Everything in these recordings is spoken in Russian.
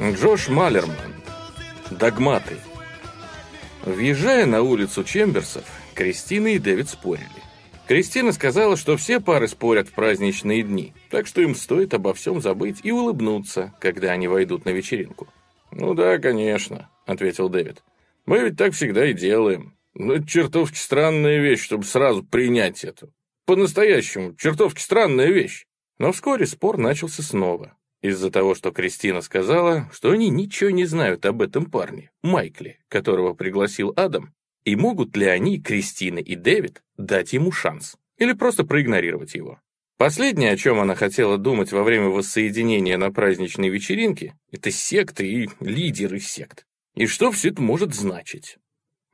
Джош Малерман. Догматы. Въезжая на улицу Чемберсов, Кристина и Дэвид спорили. Кристина сказала, что все пары спорят в праздничные дни, так что им стоит обо всем забыть и улыбнуться, когда они войдут на вечеринку. «Ну да, конечно», — ответил Дэвид. «Мы ведь так всегда и делаем. Но это чертовски странная вещь, чтобы сразу принять это. По-настоящему, чертовски странная вещь». Но вскоре спор начался снова, из-за того, что Кристина сказала, что они ничего не знают об этом парне, Майкле, которого пригласил Адам, и могут ли они, Кристина и Дэвид, дать ему шанс или просто проигнорировать его. Последнее, о чем она хотела думать во время воссоединения на праздничной вечеринке, это секты и лидеры сект. И что все это может значить?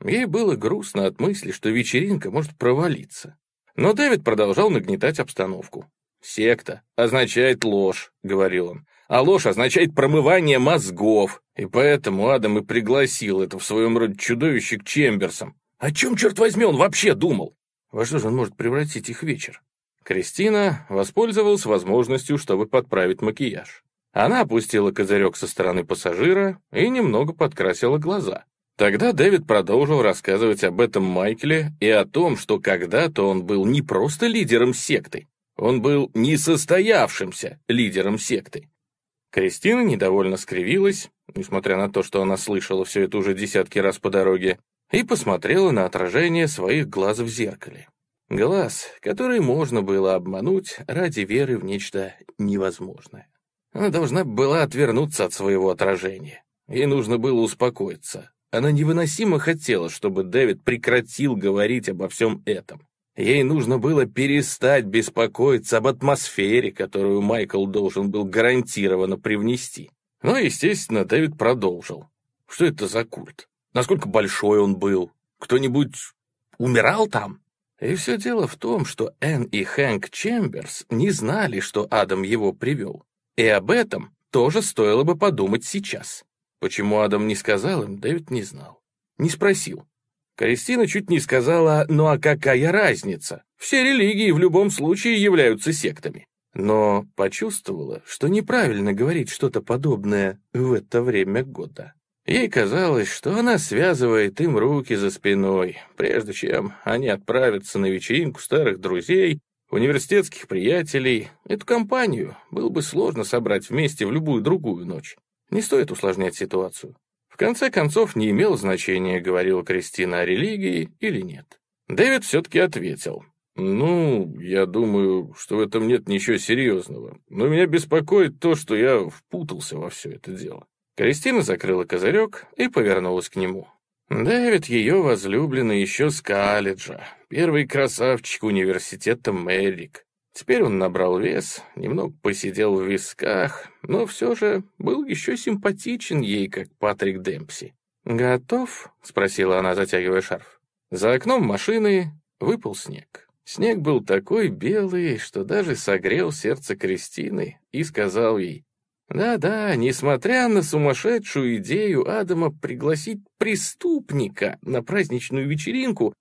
Ей было грустно от мысли, что вечеринка может провалиться. Но Дэвид продолжал нагнетать обстановку. «Секта означает ложь», — говорил он. «А ложь означает промывание мозгов. И поэтому Адам и пригласил это в своем роде чудовище к Чемберсам. О чем, черт возьми, он вообще думал? Во что же он может превратить их вечер?» Кристина воспользовалась возможностью, чтобы подправить макияж. Она опустила козырек со стороны пассажира и немного подкрасила глаза. Тогда Дэвид продолжил рассказывать об этом Майкле и о том, что когда-то он был не просто лидером секты, он был несостоявшимся лидером секты. Кристина недовольно скривилась, несмотря на то, что она слышала все это уже десятки раз по дороге, и посмотрела на отражение своих глаз в зеркале. Глаз, который можно было обмануть ради веры в нечто невозможное. Она должна была отвернуться от своего отражения. Ей нужно было успокоиться. Она невыносимо хотела, чтобы Дэвид прекратил говорить обо всем этом. Ей нужно было перестать беспокоиться об атмосфере, которую Майкл должен был гарантированно привнести. Но, естественно, Дэвид продолжил. Что это за культ? Насколько большой он был? Кто-нибудь умирал там? И все дело в том, что Энн и Хэнк Чемберс не знали, что Адам его привел. И об этом тоже стоило бы подумать сейчас. Почему Адам не сказал им, Дэвид не знал. Не спросил. Кристина чуть не сказала «ну а какая разница? Все религии в любом случае являются сектами». Но почувствовала, что неправильно говорить что-то подобное в это время года. Ей казалось, что она связывает им руки за спиной, прежде чем они отправятся на вечеринку старых друзей, университетских приятелей. Эту компанию было бы сложно собрать вместе в любую другую ночь. Не стоит усложнять ситуацию конце концов, не имело значения, говорила Кристина о религии или нет. Дэвид все-таки ответил. «Ну, я думаю, что в этом нет ничего серьезного. Но меня беспокоит то, что я впутался во все это дело». Кристина закрыла козырек и повернулась к нему. Дэвид ее возлюбленный еще с колледжа, первый красавчик университета Мэрик. Теперь он набрал вес, немного посидел в висках, но все же был еще симпатичен ей, как Патрик Демпси. «Готов?» — спросила она, затягивая шарф. За окном машины выпал снег. Снег был такой белый, что даже согрел сердце Кристины и сказал ей, «Да-да, несмотря на сумасшедшую идею Адама пригласить преступника на праздничную вечеринку,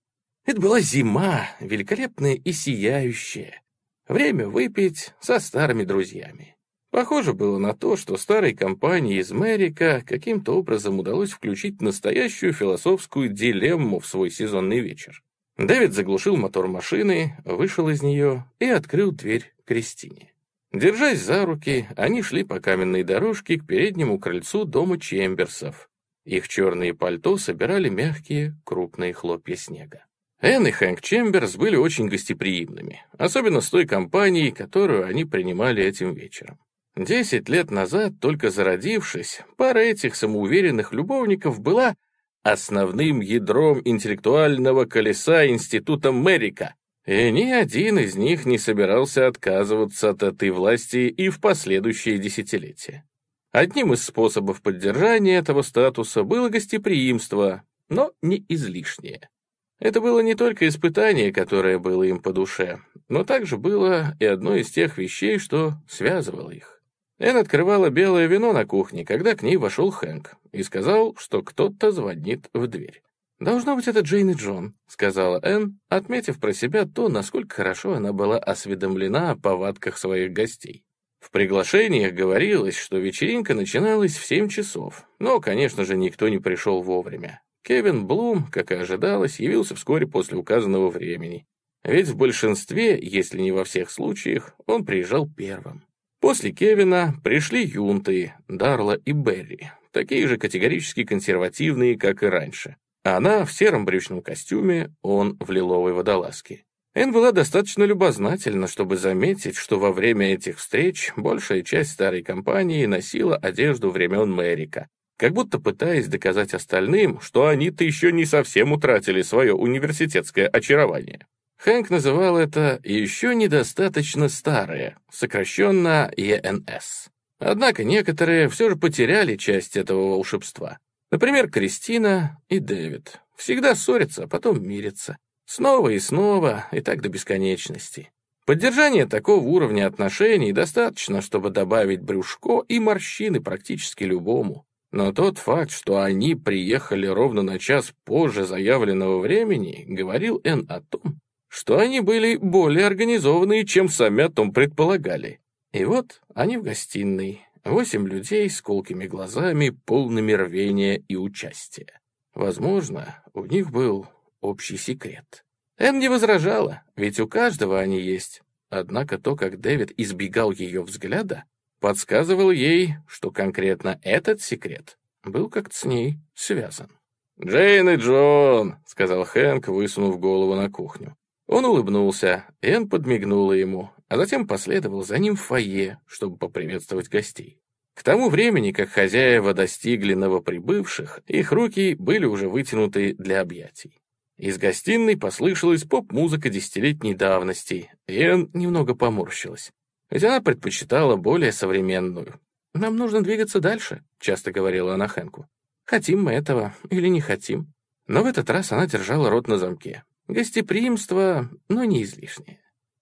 это была зима, великолепная и сияющая. Время выпить со старыми друзьями. Похоже было на то, что старой компании из Мэрика каким-то образом удалось включить настоящую философскую дилемму в свой сезонный вечер. Дэвид заглушил мотор машины, вышел из нее и открыл дверь Кристине. Держась за руки, они шли по каменной дорожке к переднему крыльцу дома Чемберсов. Их черные пальто собирали мягкие, крупные хлопья снега. Энн и Хэнк Чемберс были очень гостеприимными, особенно с той компанией, которую они принимали этим вечером. Десять лет назад, только зародившись, пара этих самоуверенных любовников была основным ядром интеллектуального колеса Института Мэрика, и ни один из них не собирался отказываться от этой власти и в последующие десятилетия. Одним из способов поддержания этого статуса было гостеприимство, но не излишнее. Это было не только испытание, которое было им по душе, но также было и одно из тех вещей, что связывало их. Энн открывала белое вино на кухне, когда к ней вошел Хэнк и сказал, что кто-то звонит в дверь. «Должно быть, это Джейн и Джон», — сказала Энн, отметив про себя то, насколько хорошо она была осведомлена о повадках своих гостей. В приглашениях говорилось, что вечеринка начиналась в 7 часов, но, конечно же, никто не пришел вовремя. Кевин Блум, как и ожидалось, явился вскоре после указанного времени. Ведь в большинстве, если не во всех случаях, он приезжал первым. После Кевина пришли юнты, Дарла и Берри, такие же категорически консервативные, как и раньше. Она в сером брючном костюме, он в лиловой водолазке. Энн была достаточно любознательна, чтобы заметить, что во время этих встреч большая часть старой компании носила одежду времен Мэрика, как будто пытаясь доказать остальным, что они-то еще не совсем утратили свое университетское очарование. Хэнк называл это «еще недостаточно старое», сокращенно ЕНС. Однако некоторые все же потеряли часть этого волшебства. Например, Кристина и Дэвид. Всегда ссорятся, а потом мирятся. Снова и снова, и так до бесконечности. Поддержание такого уровня отношений достаточно, чтобы добавить брюшко и морщины практически любому. Но тот факт, что они приехали ровно на час позже заявленного времени, говорил Н о том, что они были более организованные, чем сами о том предполагали. И вот они в гостиной, восемь людей с колкими глазами, полными рвения и участия. Возможно, у них был общий секрет. Эн не возражала, ведь у каждого они есть. Однако то, как Дэвид избегал ее взгляда, подсказывал ей, что конкретно этот секрет был как-то с ней связан. «Джейн и Джон», — сказал Хэнк, высунув голову на кухню. Он улыбнулся, Энн подмигнула ему, а затем последовал за ним в фойе, чтобы поприветствовать гостей. К тому времени, как хозяева достигли новоприбывших, их руки были уже вытянуты для объятий. Из гостиной послышалась поп-музыка десятилетней давности, и Энн немного поморщилась. Она предпочитала более современную. «Нам нужно двигаться дальше», — часто говорила она Хэнку. «Хотим мы этого или не хотим». Но в этот раз она держала рот на замке. Гостеприимство, но не излишнее.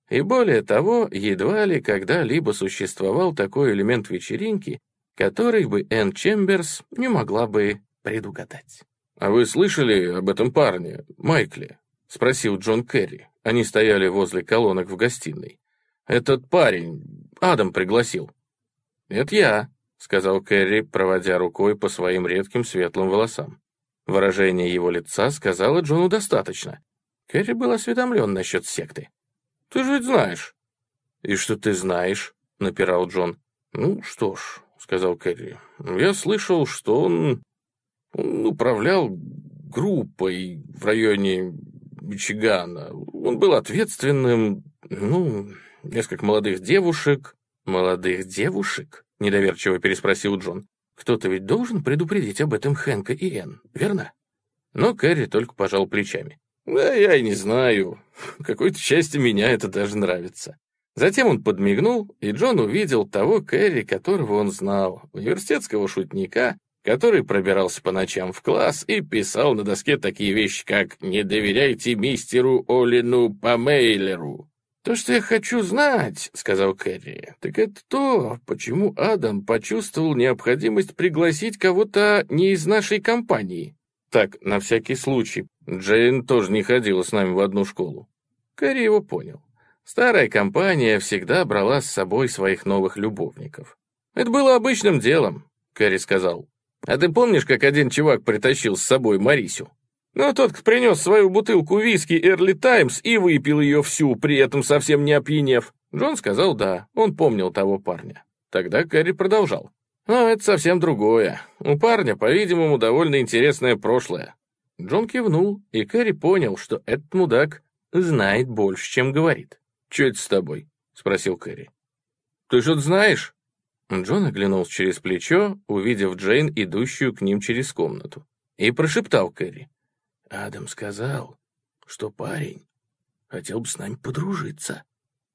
И более того, едва ли когда-либо существовал такой элемент вечеринки, который бы Энн Чемберс не могла бы предугадать. «А вы слышали об этом парне, Майкле?» — спросил Джон Керри. Они стояли возле колонок в гостиной. «Этот парень Адам пригласил». «Это я», — сказал Керри, проводя рукой по своим редким светлым волосам. Выражение его лица сказала Джону достаточно. Керри был осведомлен насчет секты. «Ты же ведь знаешь». «И что ты знаешь?» — напирал Джон. «Ну что ж», — сказал Керри, — «я слышал, что он, он управлял группой в районе Мичигана. Он был ответственным, ну, несколько молодых девушек». «Молодых девушек?» — недоверчиво переспросил Джон. «Кто-то ведь должен предупредить об этом Хэнка и Энн, верно?» Но Кэрри только пожал плечами. Да я и не знаю. Какой-то части меня это даже нравится. Затем он подмигнул, и Джон увидел того Кэрри, которого он знал, университетского шутника, который пробирался по ночам в класс и писал на доске такие вещи, как «Не доверяйте мистеру Олину Памейлеру». «То, что я хочу знать», — сказал Кэрри, — «так это то, почему Адам почувствовал необходимость пригласить кого-то не из нашей компании». Так, на всякий случай, Джейн тоже не ходила с нами в одну школу. Кэрри его понял. Старая компания всегда брала с собой своих новых любовников. «Это было обычным делом», — Кэрри сказал. «А ты помнишь, как один чувак притащил с собой Марисю?» «Ну, тот, кто принес свою бутылку виски Эрли Таймс и выпил ее всю, при этом совсем не опьянев». Джон сказал «да», он помнил того парня. Тогда Кэрри продолжал. «Но это совсем другое. У парня, по-видимому, довольно интересное прошлое. Джон кивнул, и Кэрри понял, что этот мудак знает больше, чем говорит. «Че это с тобой?» — спросил Кэрри. «Ты что-то знаешь?» Джон оглянулся через плечо, увидев Джейн, идущую к ним через комнату, и прошептал Кэрри. «Адам сказал, что парень хотел бы с нами подружиться».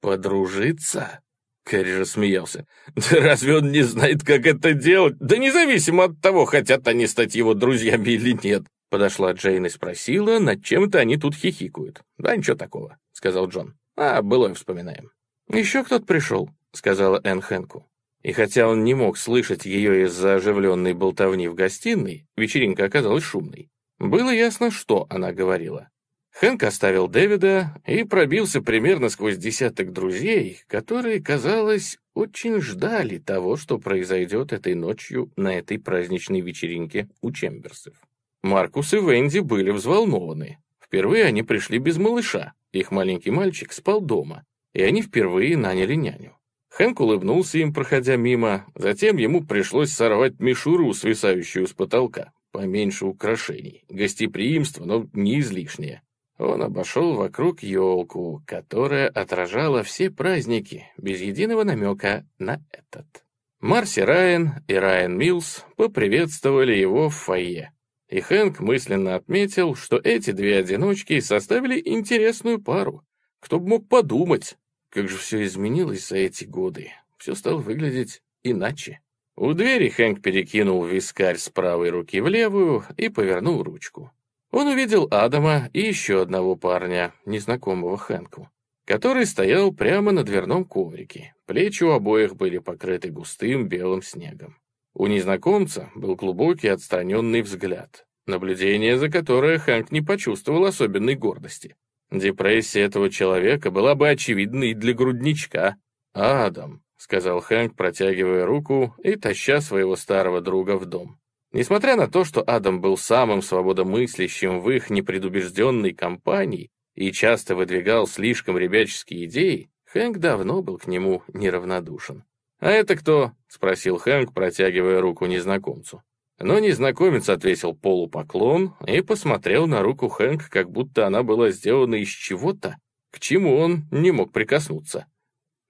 «Подружиться?» Кэрри рассмеялся. «Да разве он не знает, как это делать? Да независимо от того, хотят они стать его друзьями или нет. Подошла Джейн и спросила, над чем это они тут хихикают. «Да ничего такого», — сказал Джон. «А, былое вспоминаем». «Еще кто-то пришел», — сказала Энн Хэнку. И хотя он не мог слышать ее из-за оживленной болтовни в гостиной, вечеринка оказалась шумной. Было ясно, что она говорила. Хэнк оставил Дэвида и пробился примерно сквозь десяток друзей, которые, казалось, очень ждали того, что произойдет этой ночью на этой праздничной вечеринке у Чемберсов. Маркус и Венди были взволнованы. Впервые они пришли без малыша, их маленький мальчик спал дома, и они впервые наняли няню. Хэнк улыбнулся им, проходя мимо, затем ему пришлось сорвать мишуру, свисающую с потолка. Поменьше украшений, гостеприимство, но не излишнее. Он обошел вокруг елку, которая отражала все праздники, без единого намека на этот. Марси Райан и Райан Милс поприветствовали его в фойе. И Хэнк мысленно отметил, что эти две одиночки составили интересную пару. Кто бы мог подумать, как же все изменилось за эти годы. Все стало выглядеть иначе. У двери Хэнк перекинул вискарь с правой руки в левую и повернул ручку. Он увидел Адама и еще одного парня, незнакомого Хэнку, который стоял прямо на дверном коврике. Плечи у обоих были покрыты густым белым снегом. У незнакомца был глубокий отстраненный взгляд, наблюдение за которое Хэнк не почувствовал особенной гордости. Депрессия этого человека была бы очевидной для грудничка. «Адам», — сказал Хэнк, протягивая руку и таща своего старого друга в дом. Несмотря на то, что Адам был самым свободомыслящим в их непредубежденной компании и часто выдвигал слишком ребяческие идеи, Хэнк давно был к нему неравнодушен. «А это кто?» — спросил Хэнк, протягивая руку незнакомцу. Но незнакомец отвесил полупоклон и посмотрел на руку Хэнк, как будто она была сделана из чего-то, к чему он не мог прикоснуться.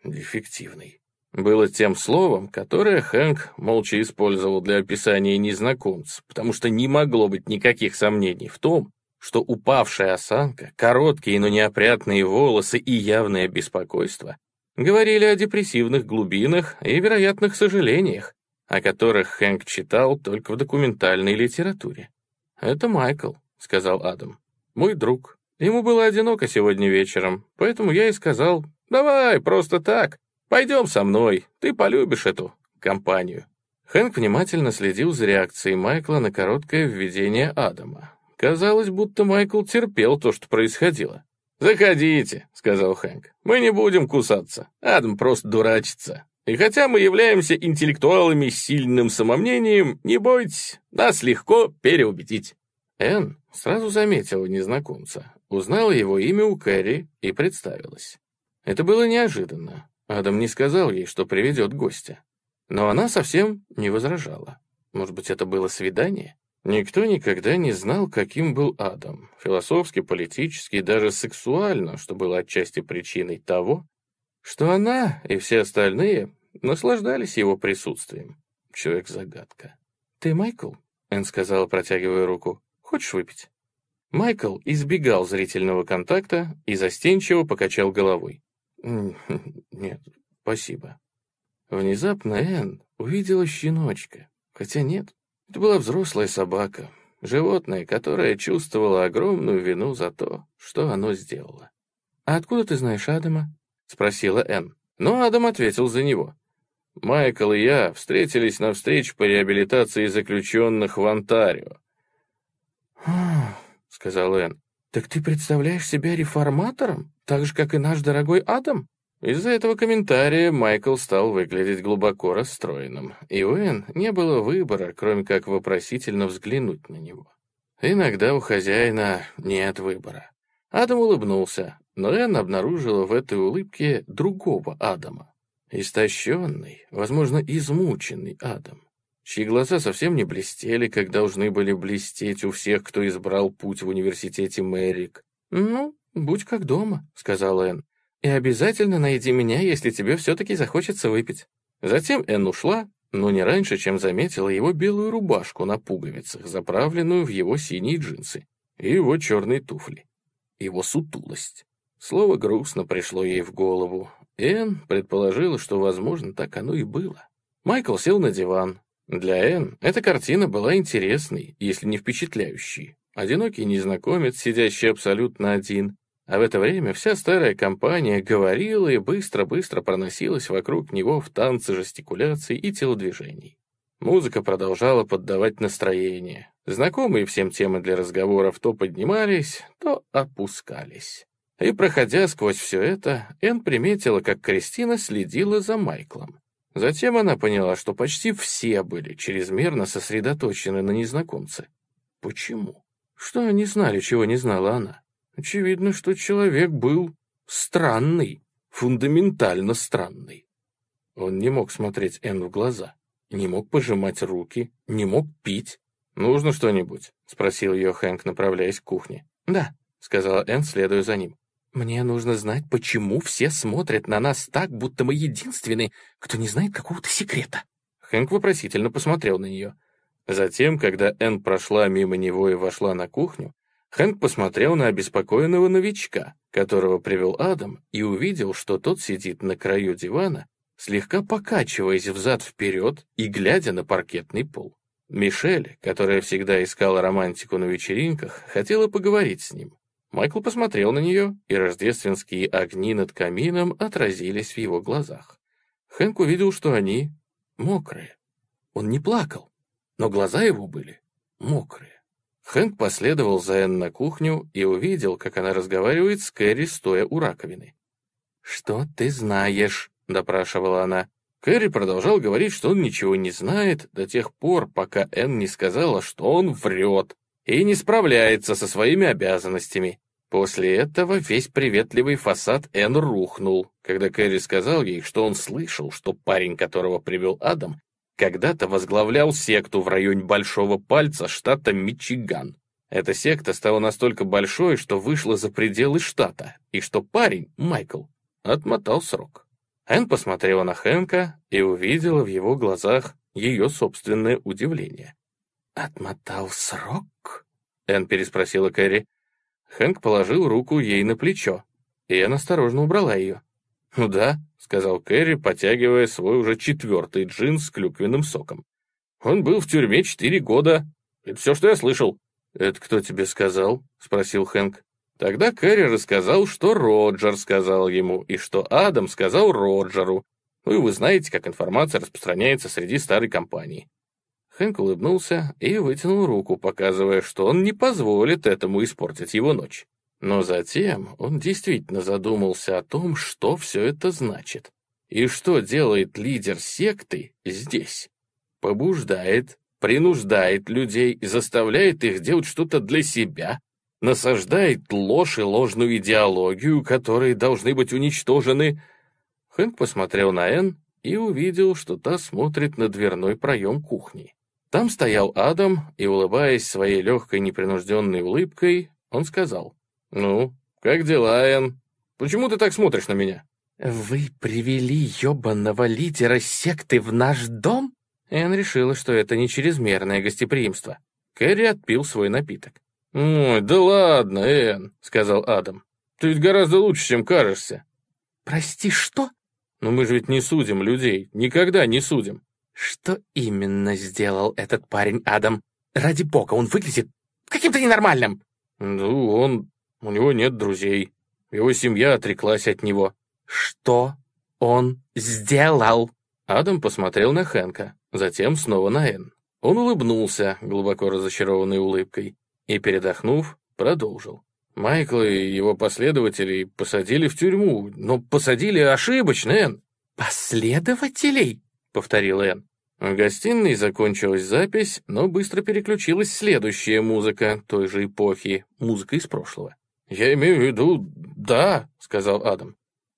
«Дефективный» было тем словом, которое Хэнк молча использовал для описания незнакомца, потому что не могло быть никаких сомнений в том, что упавшая осанка, короткие, но неопрятные волосы и явное беспокойство говорили о депрессивных глубинах и вероятных сожалениях, о которых Хэнк читал только в документальной литературе. «Это Майкл», — сказал Адам. «Мой друг. Ему было одиноко сегодня вечером, поэтому я и сказал, давай, просто так, пойдем со мной, ты полюбишь эту компанию». Хэнк внимательно следил за реакцией Майкла на короткое введение Адама. Казалось, будто Майкл терпел то, что происходило. «Заходите», — сказал Хэнк. «Мы не будем кусаться. Адам просто дурачится. И хотя мы являемся интеллектуалами с сильным самомнением, не бойтесь, нас легко переубедить». Энн сразу заметила незнакомца, узнала его имя у Кэрри и представилась. Это было неожиданно. Адам не сказал ей, что приведет гостя. Но она совсем не возражала. Может быть, это было свидание? Никто никогда не знал, каким был Адам. Философски, политически, даже сексуально, что было отчасти причиной того, что она и все остальные наслаждались его присутствием. Человек-загадка. «Ты Майкл?» — Энн сказала, протягивая руку. «Хочешь выпить?» Майкл избегал зрительного контакта и застенчиво покачал головой. «Нет, спасибо». Внезапно Энн увидела щеночка. Хотя нет, это была взрослая собака, животное, которое чувствовало огромную вину за то, что оно сделало. «А откуда ты знаешь Адама?» — спросила Энн. Но Адам ответил за него. «Майкл и я встретились на встрече по реабилитации заключенных в Онтарио». сказал Энн. «Так ты представляешь себя реформатором, так же, как и наш дорогой Адам?» Из-за этого комментария Майкл стал выглядеть глубоко расстроенным, и у Энн не было выбора, кроме как вопросительно взглянуть на него. Иногда у хозяина нет выбора. Адам улыбнулся, но Энн обнаружила в этой улыбке другого Адама. Истощенный, возможно, измученный Адам, чьи глаза совсем не блестели, как должны были блестеть у всех, кто избрал путь в университете Мэрик. «Ну, будь как дома», — сказала Энн. «И обязательно найди меня, если тебе все-таки захочется выпить». Затем Энн ушла, но не раньше, чем заметила его белую рубашку на пуговицах, заправленную в его синие джинсы, и его черные туфли, его сутулость. Слово грустно пришло ей в голову. Энн предположила, что, возможно, так оно и было. Майкл сел на диван. Для Энн эта картина была интересной, если не впечатляющей. Одинокий незнакомец, сидящий абсолютно один. А в это время вся старая компания говорила и быстро-быстро проносилась вокруг него в танце жестикуляций и телодвижений. Музыка продолжала поддавать настроение. Знакомые всем темы для разговоров то поднимались, то опускались. И, проходя сквозь все это, Энн приметила, как Кристина следила за Майклом. Затем она поняла, что почти все были чрезмерно сосредоточены на незнакомце. Почему? Что они знали, чего не знала она? Очевидно, что человек был странный, фундаментально странный. Он не мог смотреть Энн в глаза, не мог пожимать руки, не мог пить. «Нужно что-нибудь?» — спросил ее Хэнк, направляясь к кухне. «Да», — сказала Энн, следуя за ним. «Мне нужно знать, почему все смотрят на нас так, будто мы единственные, кто не знает какого-то секрета». Хэнк вопросительно посмотрел на нее. Затем, когда Энн прошла мимо него и вошла на кухню, Хэнк посмотрел на обеспокоенного новичка, которого привел Адам, и увидел, что тот сидит на краю дивана, слегка покачиваясь взад-вперед и глядя на паркетный пол. Мишель, которая всегда искала романтику на вечеринках, хотела поговорить с ним. Майкл посмотрел на нее, и рождественские огни над камином отразились в его глазах. Хэнк увидел, что они мокрые. Он не плакал, но глаза его были мокрые. Хэнк последовал за Энн на кухню и увидел, как она разговаривает с Кэрри, стоя у раковины. «Что ты знаешь?» — допрашивала она. Кэрри продолжал говорить, что он ничего не знает до тех пор, пока Энн не сказала, что он врет и не справляется со своими обязанностями. После этого весь приветливый фасад Энн рухнул, когда Кэрри сказал ей, что он слышал, что парень, которого привел Адам, когда-то возглавлял секту в районе Большого Пальца штата Мичиган. Эта секта стала настолько большой, что вышла за пределы штата, и что парень, Майкл, отмотал срок. Энн посмотрела на Хэнка и увидела в его глазах ее собственное удивление. «Отмотал срок?» — Энн переспросила Кэрри. Хэнк положил руку ей на плечо, и Энн осторожно убрала ее. «Ну да», — сказал Кэрри, потягивая свой уже четвертый джин с клюквенным соком. «Он был в тюрьме четыре года. Это все, что я слышал». «Это кто тебе сказал?» — спросил Хэнк. Тогда Кэрри рассказал, что Роджер сказал ему, и что Адам сказал Роджеру. Ну и вы знаете, как информация распространяется среди старой компании. Хэнк улыбнулся и вытянул руку, показывая, что он не позволит этому испортить его ночь. Но затем он действительно задумался о том, что все это значит. И что делает лидер секты здесь? Побуждает, принуждает людей, заставляет их делать что-то для себя, насаждает ложь и ложную идеологию, которые должны быть уничтожены. Хэнк посмотрел на Энн и увидел, что та смотрит на дверной проем кухни. Там стоял Адам, и, улыбаясь своей легкой непринужденной улыбкой, он сказал, «Ну, как дела, Энн? Почему ты так смотришь на меня?» «Вы привели ёбаного лидера секты в наш дом?» Энн решила, что это не чрезмерное гостеприимство. Кэрри отпил свой напиток. «Ой, да ладно, Энн», — сказал Адам. «Ты ведь гораздо лучше, чем кажешься». «Прости, что?» «Но мы же ведь не судим людей, никогда не судим». «Что именно сделал этот парень, Адам? Ради бога, он выглядит каким-то ненормальным!» «Ну, он... у него нет друзей. Его семья отреклась от него». «Что он сделал?» Адам посмотрел на Хэнка, затем снова на Энн. Он улыбнулся, глубоко разочарованной улыбкой, и, передохнув, продолжил. Майкла и его последователей посадили в тюрьму, но посадили ошибочно, Энн. «Последователей?» — повторил Энн. В гостиной закончилась запись, но быстро переключилась следующая музыка той же эпохи, музыка из прошлого. «Я имею в виду, да», — сказал Адам.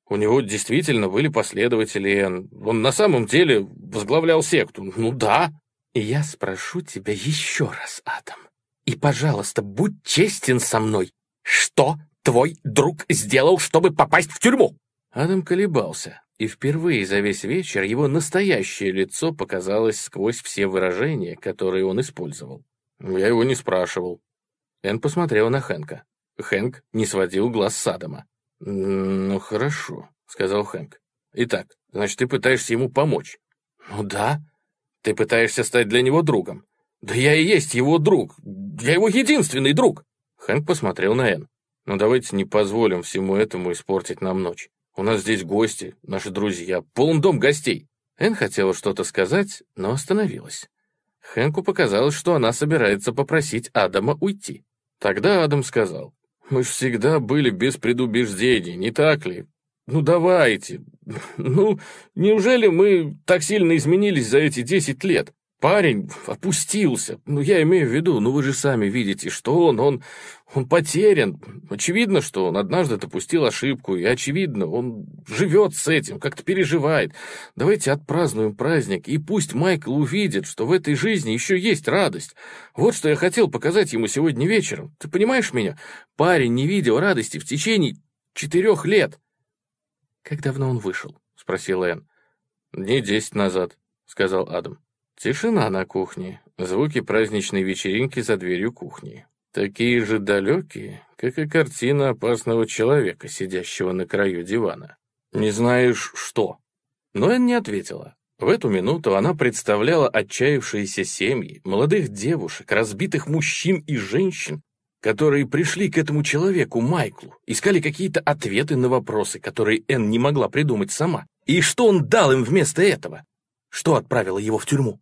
«У него действительно были последователи, Энн. Он на самом деле возглавлял секту. Ну да». «Я спрошу тебя еще раз, Адам. И, пожалуйста, будь честен со мной. Что твой друг сделал, чтобы попасть в тюрьму?» Адам колебался и впервые за весь вечер его настоящее лицо показалось сквозь все выражения, которые он использовал. Я его не спрашивал. Энн посмотрел на Хэнка. Хэнк не сводил глаз с Адама. «Ну, хорошо», — сказал Хэнк. «Итак, значит, ты пытаешься ему помочь?» «Ну да». «Ты пытаешься стать для него другом?» «Да я и есть его друг. Я его единственный друг». Хэнк посмотрел на Энн. «Ну давайте не позволим всему этому испортить нам ночь. У нас здесь гости, наши друзья, полон дом гостей». Эн хотела что-то сказать, но остановилась. Хэнку показалось, что она собирается попросить Адама уйти. Тогда Адам сказал, Мы ж всегда были без предубеждений, не так ли? Ну давайте. Ну, неужели мы так сильно изменились за эти десять лет? Парень опустился. Ну, я имею в виду, ну вы же сами видите, что он, он, он потерян. Очевидно, что он однажды допустил ошибку, и очевидно, он живет с этим, как-то переживает. Давайте отпразднуем праздник, и пусть Майкл увидит, что в этой жизни еще есть радость. Вот что я хотел показать ему сегодня вечером. Ты понимаешь меня? Парень не видел радости в течение четырех лет. «Как давно он вышел?» — спросил Энн. «Дней десять назад», — сказал Адам. Тишина на кухне, звуки праздничной вечеринки за дверью кухни. Такие же далекие, как и картина опасного человека, сидящего на краю дивана. «Не знаешь, что?» Но Энн не ответила. В эту минуту она представляла отчаявшиеся семьи, молодых девушек, разбитых мужчин и женщин, которые пришли к этому человеку, Майклу, искали какие-то ответы на вопросы, которые Энн не могла придумать сама. И что он дал им вместо этого? Что отправило его в тюрьму?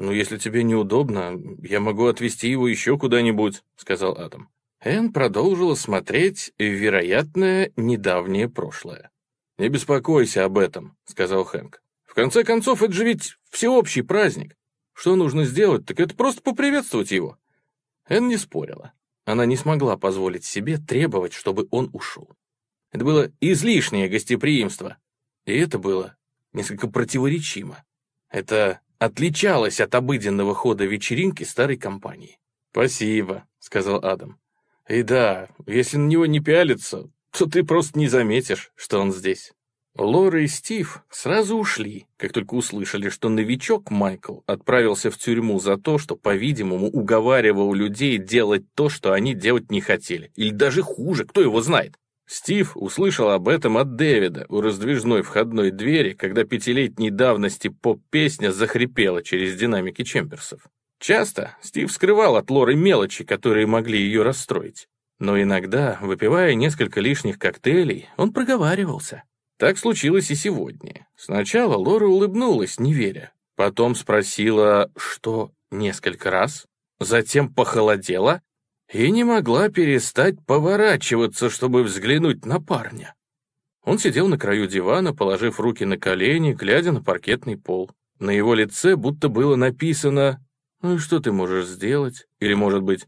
«Ну, если тебе неудобно, я могу отвезти его еще куда-нибудь», — сказал Адам. Энн продолжила смотреть вероятное недавнее прошлое. «Не беспокойся об этом», — сказал Хэнк. «В конце концов, это же ведь всеобщий праздник. Что нужно сделать, так это просто поприветствовать его». Энн не спорила. Она не смогла позволить себе требовать, чтобы он ушел. Это было излишнее гостеприимство. И это было несколько противоречимо. Это отличалось от обыденного хода вечеринки старой компании. «Спасибо», — сказал Адам. «И да, если на него не пялиться, то ты просто не заметишь, что он здесь». Лора и Стив сразу ушли, как только услышали, что новичок Майкл отправился в тюрьму за то, что, по-видимому, уговаривал людей делать то, что они делать не хотели. Или даже хуже, кто его знает. Стив услышал об этом от Дэвида у раздвижной входной двери, когда пятилетней давности поп-песня захрипела через динамики Чемберсов. Часто Стив скрывал от Лоры мелочи, которые могли ее расстроить. Но иногда, выпивая несколько лишних коктейлей, он проговаривался. Так случилось и сегодня. Сначала Лора улыбнулась, не веря. Потом спросила, что несколько раз. Затем похолодела и не могла перестать поворачиваться, чтобы взглянуть на парня. Он сидел на краю дивана, положив руки на колени, глядя на паркетный пол. На его лице будто было написано «Ну и что ты можешь сделать?» Или, может быть,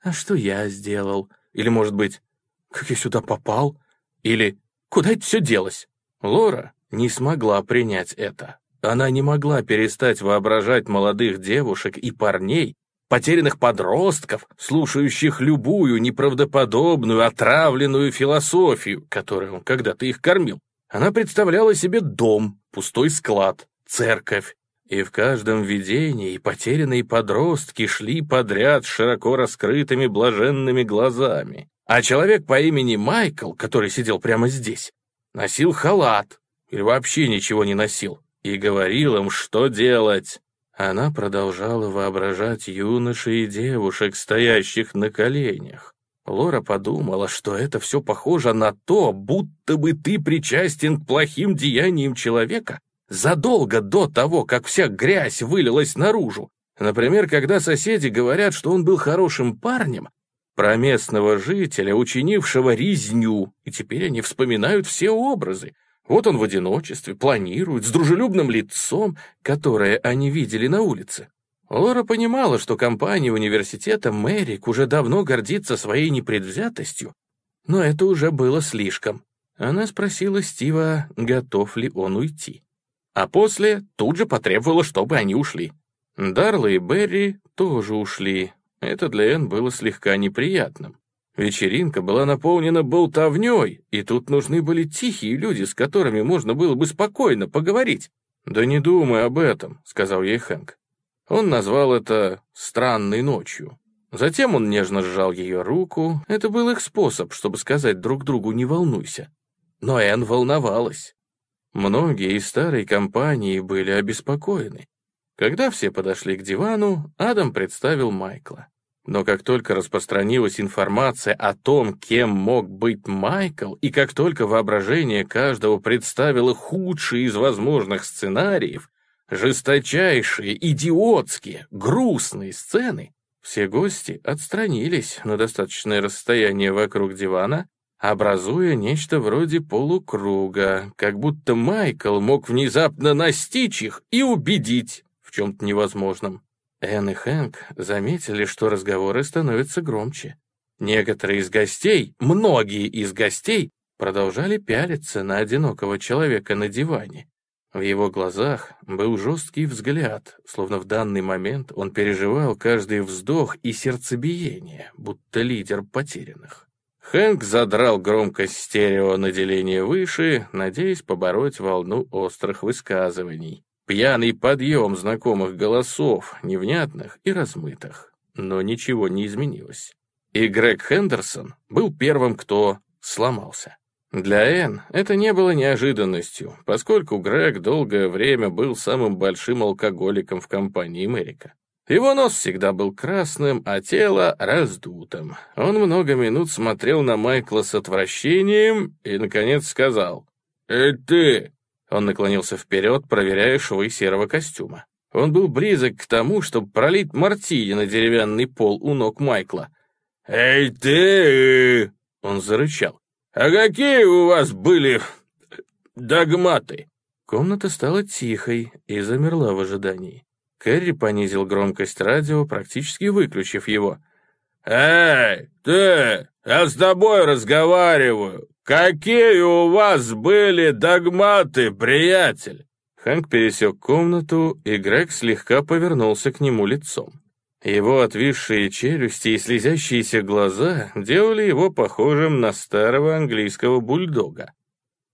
«А что я сделал?» Или, может быть, «Как я сюда попал?» Или «Куда это все делось?» Лора не смогла принять это. Она не могла перестать воображать молодых девушек и парней, потерянных подростков, слушающих любую неправдоподобную, отравленную философию, которой он когда-то их кормил. Она представляла себе дом, пустой склад, церковь, и в каждом видении потерянные подростки шли подряд широко раскрытыми блаженными глазами. А человек по имени Майкл, который сидел прямо здесь, носил халат или вообще ничего не носил и говорил им, что делать. Она продолжала воображать юношей и девушек, стоящих на коленях. Лора подумала, что это все похоже на то, будто бы ты причастен к плохим деяниям человека задолго до того, как вся грязь вылилась наружу. Например, когда соседи говорят, что он был хорошим парнем, про местного жителя, учинившего резню, и теперь они вспоминают все образы, вот он в одиночестве, планирует, с дружелюбным лицом, которое они видели на улице. Лора понимала, что компания университета Мэрик уже давно гордится своей непредвзятостью, но это уже было слишком. Она спросила Стива, готов ли он уйти. А после тут же потребовала, чтобы они ушли. Дарла и Берри тоже ушли. Это для Энн было слегка неприятным. Вечеринка была наполнена болтовней, и тут нужны были тихие люди, с которыми можно было бы спокойно поговорить. «Да не думай об этом», — сказал ей Хэнк. Он назвал это «странной ночью». Затем он нежно сжал ее руку. Это был их способ, чтобы сказать друг другу «не волнуйся». Но Энн волновалась. Многие из старой компании были обеспокоены. Когда все подошли к дивану, Адам представил Майкла. Но как только распространилась информация о том, кем мог быть Майкл, и как только воображение каждого представило худшие из возможных сценариев, жесточайшие, идиотские, грустные сцены, Все гости отстранились на достаточное расстояние вокруг дивана, образуя нечто вроде полукруга, как будто Майкл мог внезапно настичь их и убедить в чем-то невозможном. Энн и Хэнк заметили, что разговоры становятся громче. Некоторые из гостей, многие из гостей, продолжали пялиться на одинокого человека на диване. В его глазах был жесткий взгляд, словно в данный момент он переживал каждый вздох и сердцебиение, будто лидер потерянных. Хэнк задрал громкость стерео на деление выше, надеясь побороть волну острых высказываний. Пьяный подъем знакомых голосов, невнятных и размытых. Но ничего не изменилось. И Грег Хендерсон был первым, кто сломался. Для Энн это не было неожиданностью, поскольку Грег долгое время был самым большим алкоголиком в компании Мэрика. Его нос всегда был красным, а тело — раздутым. Он много минут смотрел на Майкла с отвращением и, наконец, сказал «Эй, ты!» Он наклонился вперед, проверяя швы серого костюма. Он был близок к тому, чтобы пролить мартини на деревянный пол у ног Майкла. «Эй, ты!» Он зарычал. «А какие у вас были догматы?» Комната стала тихой и замерла в ожидании. Кэрри понизил громкость радио, практически выключив его. «Эй, ты! Я с тобой разговариваю! Какие у вас были догматы, приятель?» Хэнк пересек комнату, и Грег слегка повернулся к нему лицом. Его отвисшие челюсти и слезящиеся глаза делали его похожим на старого английского бульдога.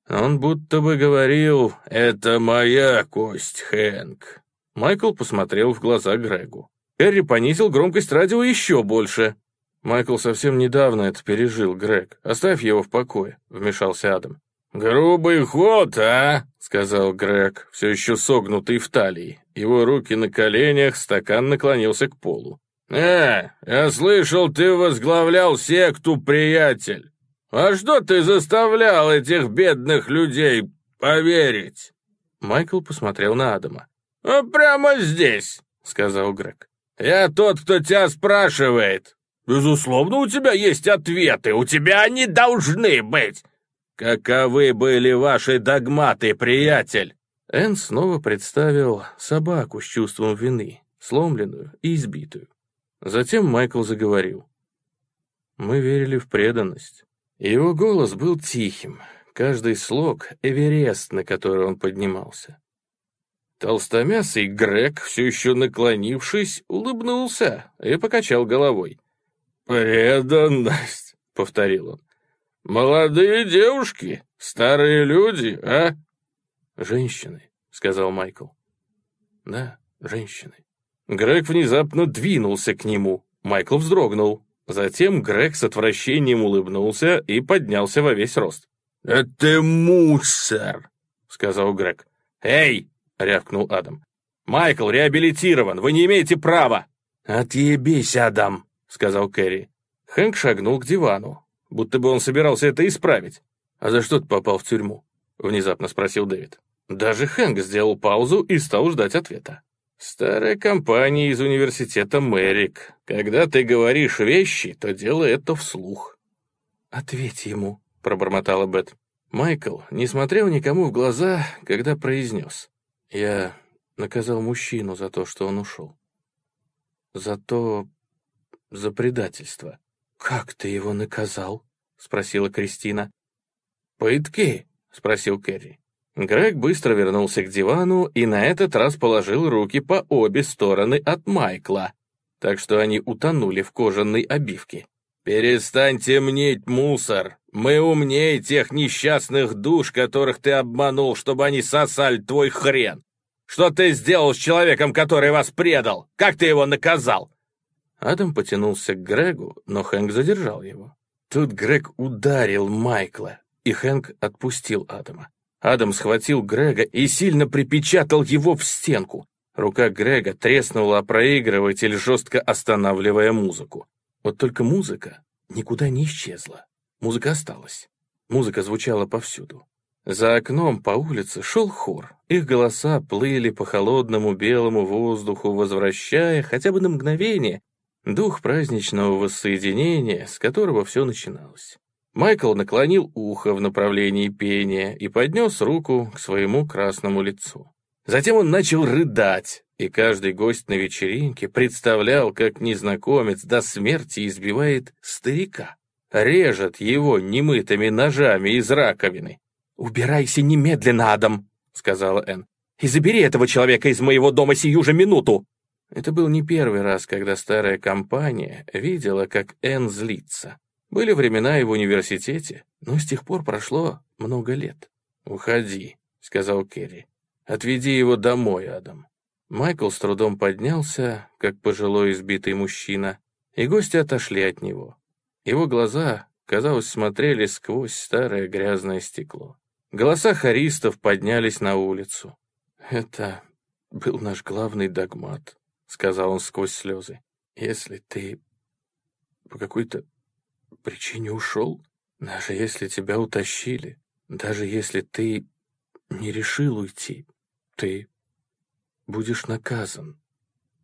Он будто бы говорил «Это моя кость, Хэнк». Майкл посмотрел в глаза Грегу. Эрри понизил громкость радио еще больше. «Майкл совсем недавно это пережил, Грег. Оставь его в покое», — вмешался Адам. «Грубый ход, а?» — сказал Грег, все еще согнутый в талии. Его руки на коленях, стакан наклонился к полу. «Э, я слышал, ты возглавлял секту, приятель. А что ты заставлял этих бедных людей поверить?» Майкл посмотрел на Адама. «А прямо здесь», — сказал Грег. «Я тот, кто тебя спрашивает. Безусловно, у тебя есть ответы, у тебя они должны быть. Каковы были ваши догматы, приятель?» Энн снова представил собаку с чувством вины, сломленную и избитую. Затем Майкл заговорил. «Мы верили в преданность. Его голос был тихим, каждый слог — Эверест, на который он поднимался. Толстомясый Грег, все еще наклонившись, улыбнулся и покачал головой. «Преданность», — повторил он. «Молодые девушки, старые люди, а?» «Женщины», — сказал Майкл. «Да, женщины». Грег внезапно двинулся к нему. Майкл вздрогнул. Затем Грег с отвращением улыбнулся и поднялся во весь рост. «Это мусор», — сказал Грег. «Эй, — рявкнул Адам. «Майкл реабилитирован, вы не имеете права!» «Отъебись, Адам!» — сказал Кэрри. Хэнк шагнул к дивану, будто бы он собирался это исправить. «А за что ты попал в тюрьму?» — внезапно спросил Дэвид. Даже Хэнк сделал паузу и стал ждать ответа. «Старая компания из университета Мэрик. Когда ты говоришь вещи, то делай это вслух». «Ответь ему», — пробормотала Бет. Майкл не смотрел никому в глаза, когда произнес. Я наказал мужчину за то, что он ушел. За то... за предательство. «Как ты его наказал?» — спросила Кристина. «Пытки?» — спросил Кэрри. Грег быстро вернулся к дивану и на этот раз положил руки по обе стороны от Майкла, так что они утонули в кожаной обивке. «Перестань темнить, мусор! Мы умнее тех несчастных душ, которых ты обманул, чтобы они сосали твой хрен! Что ты сделал с человеком, который вас предал? Как ты его наказал?» Адам потянулся к Грегу, но Хэнк задержал его. Тут Грег ударил Майкла, и Хэнк отпустил Адама. Адам схватил Грега и сильно припечатал его в стенку. Рука Грега треснула о проигрыватель, жестко останавливая музыку. Вот только музыка никуда не исчезла. Музыка осталась. Музыка звучала повсюду. За окном по улице шел хор. Их голоса плыли по холодному белому воздуху, возвращая хотя бы на мгновение дух праздничного воссоединения, с которого все начиналось. Майкл наклонил ухо в направлении пения и поднес руку к своему красному лицу. Затем он начал рыдать, и каждый гость на вечеринке представлял, как незнакомец до смерти избивает старика, режет его немытыми ножами из раковины. «Убирайся немедленно, Адам!» — сказала Энн. «И забери этого человека из моего дома сию же минуту!» Это был не первый раз, когда старая компания видела, как Энн злится. Были времена и в университете, но с тех пор прошло много лет. «Уходи», — сказал Керри. «Отведи его домой, Адам». Майкл с трудом поднялся, как пожилой избитый мужчина, и гости отошли от него. Его глаза, казалось, смотрели сквозь старое грязное стекло. Голоса хористов поднялись на улицу. «Это был наш главный догмат», — сказал он сквозь слезы. «Если ты по какой-то причине ушел, даже если тебя утащили, даже если ты не решил уйти, ты будешь наказан.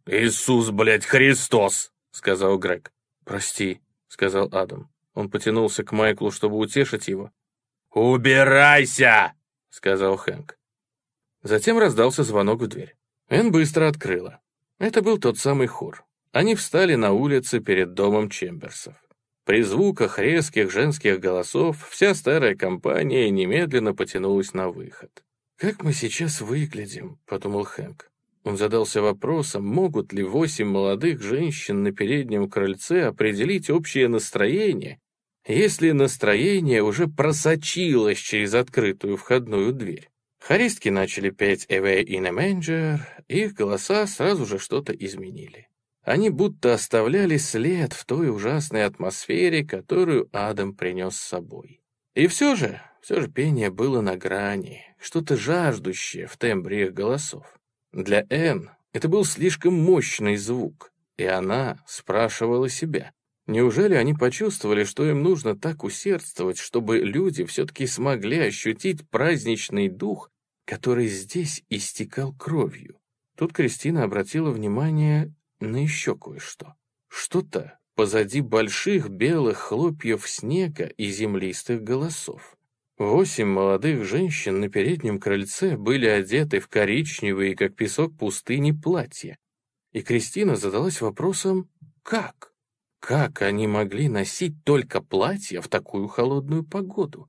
«Иисус, блядь, Христос!» — сказал Грег. «Прости», — сказал Адам. Он потянулся к Майклу, чтобы утешить его. «Убирайся!» — сказал Хэнк. Затем раздался звонок в дверь. Энн быстро открыла. Это был тот самый хор. Они встали на улице перед домом Чемберсов. При звуках резких женских голосов вся старая компания немедленно потянулась на выход. «Как мы сейчас выглядим?» — подумал Хэнк. Он задался вопросом, могут ли восемь молодых женщин на переднем крыльце определить общее настроение, если настроение уже просочилось через открытую входную дверь. Хористки начали петь «Away in a Manger», их голоса сразу же что-то изменили. Они будто оставляли след в той ужасной атмосфере, которую Адам принес с собой. И все же, все же пение было на грани, что-то жаждущее в тембре их голосов. Для Энн это был слишком мощный звук, и она спрашивала себя, неужели они почувствовали, что им нужно так усердствовать, чтобы люди все-таки смогли ощутить праздничный дух, который здесь истекал кровью. Тут Кристина обратила внимание на еще кое-что. Что-то позади больших белых хлопьев снега и землистых голосов. Восемь молодых женщин на переднем крыльце были одеты в коричневые, как песок пустыни, платья. И Кристина задалась вопросом «как?». Как они могли носить только платья в такую холодную погоду?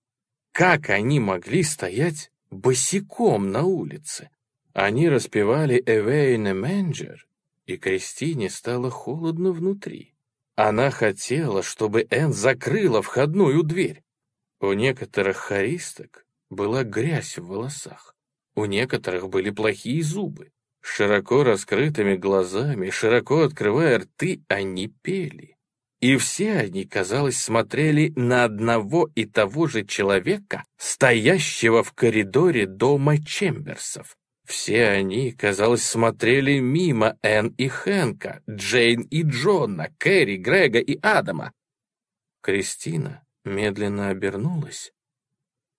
Как они могли стоять босиком на улице? Они распевали «Away in a Manger», и Кристине стало холодно внутри. Она хотела, чтобы Энн закрыла входную дверь. У некоторых хористок была грязь в волосах, у некоторых были плохие зубы. Широко раскрытыми глазами, широко открывая рты, они пели. И все они, казалось, смотрели на одного и того же человека, стоящего в коридоре дома Чемберсов. Все они, казалось, смотрели мимо Энн и Хэнка, Джейн и Джона, Кэрри, Грега и Адама. Кристина медленно обернулась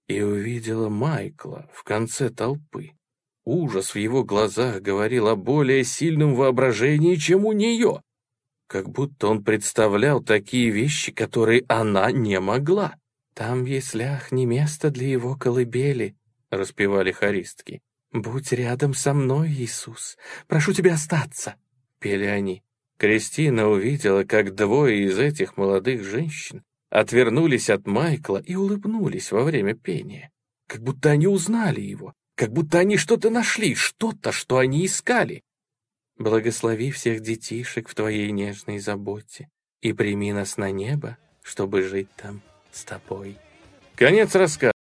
и увидела Майкла в конце толпы. Ужас в его глазах говорил о более сильном воображении, чем у нее, как будто он представлял такие вещи, которые она не могла. «Там в яслях не место для его колыбели», — распевали хористки. «Будь рядом со мной, Иисус! Прошу тебя остаться!» — пели они. Кристина увидела, как двое из этих молодых женщин отвернулись от Майкла и улыбнулись во время пения. Как будто они узнали его, как будто они что-то нашли, что-то, что они искали. «Благослови всех детишек в твоей нежной заботе и прими нас на небо, чтобы жить там с тобой». Конец рассказа.